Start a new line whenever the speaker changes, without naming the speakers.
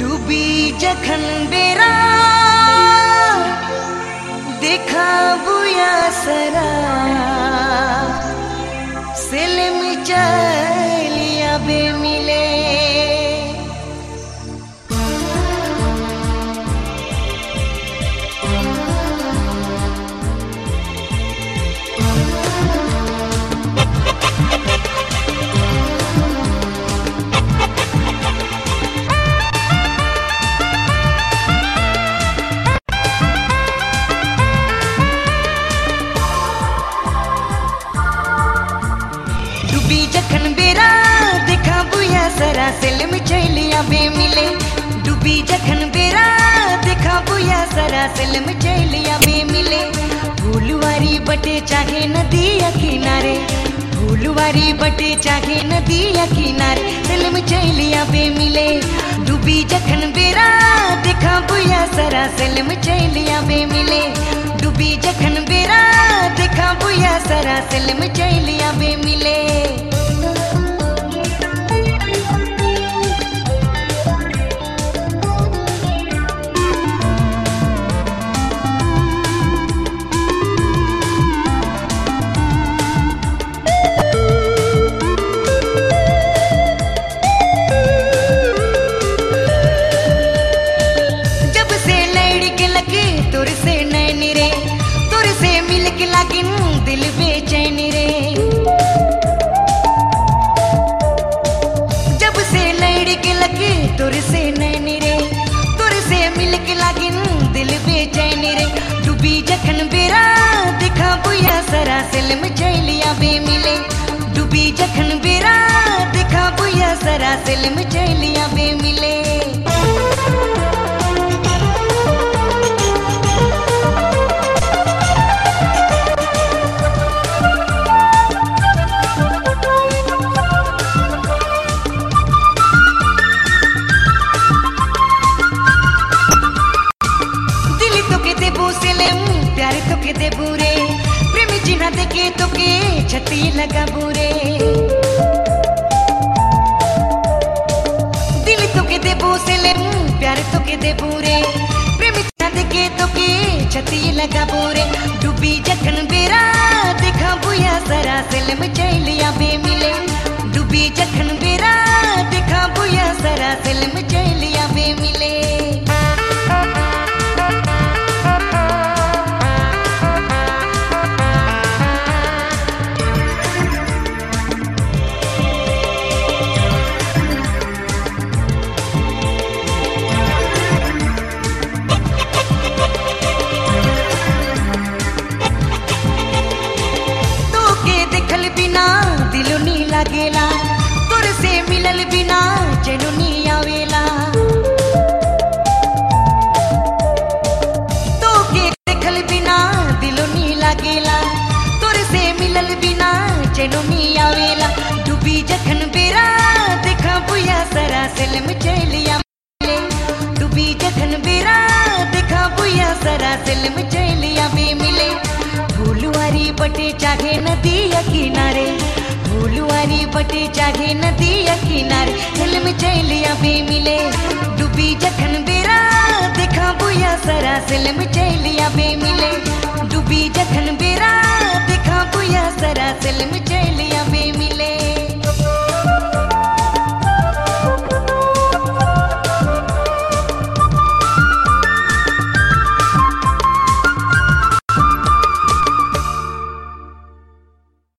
डूबी जखन बेरा देखा बुया सरा। डूबी जखन बेरा देखा बुया सरा सिलम चलिया बे मिले। डूबी जखन बेरा देखा बुया सरा सिलम चलिया बे मिले। फूलवारी बटे चाहे नदिया किनारे, फूलवारी बटे चाहे नदिया किनारे सिलम चलिया बे मिले। डूबी जखन बेरा देखा बुया सरा सिलम चलिया बे मिले। डूबी जखन बेरा देखा बुया सरा सिलम चलिया जुल्म चैलिया बे मिले। डूबी जखन बिरा दिखा बुया जरा जुल्म चैलिया बे मिले। दिल तो के देबू सिलम, प्यार तो के देबू देखे तुके, छती लगा बुरे। दिल तुके दे बूसले प्यार तुके दे बुरे। प्रेम देखे तुके, छती लगा बुरे। डूबी जखन बेरा देखा बुया जरा से लम चलिया बे मिले। डूबी जखन बेरा लागेला. तोर से मिलल बिना आवेला. तोके देखल बिना लागेला. तोर से मिलल बिना आवेला. डूबी जखन बेरा, देखा बुया चलिया डूबी जखन बेरा, देखा बुया चलिया बे मिले. फूलवारी बटे चाहे नदिया किनारे. पारी बटे चाहे नदी या किनारे। जल में चैलिया भी मिले, डूबी जखन बेरा। देखा बुया सरा जल में चैलिया भी मिले, डूबी जखन बेरा। देखा बुया सरा जल में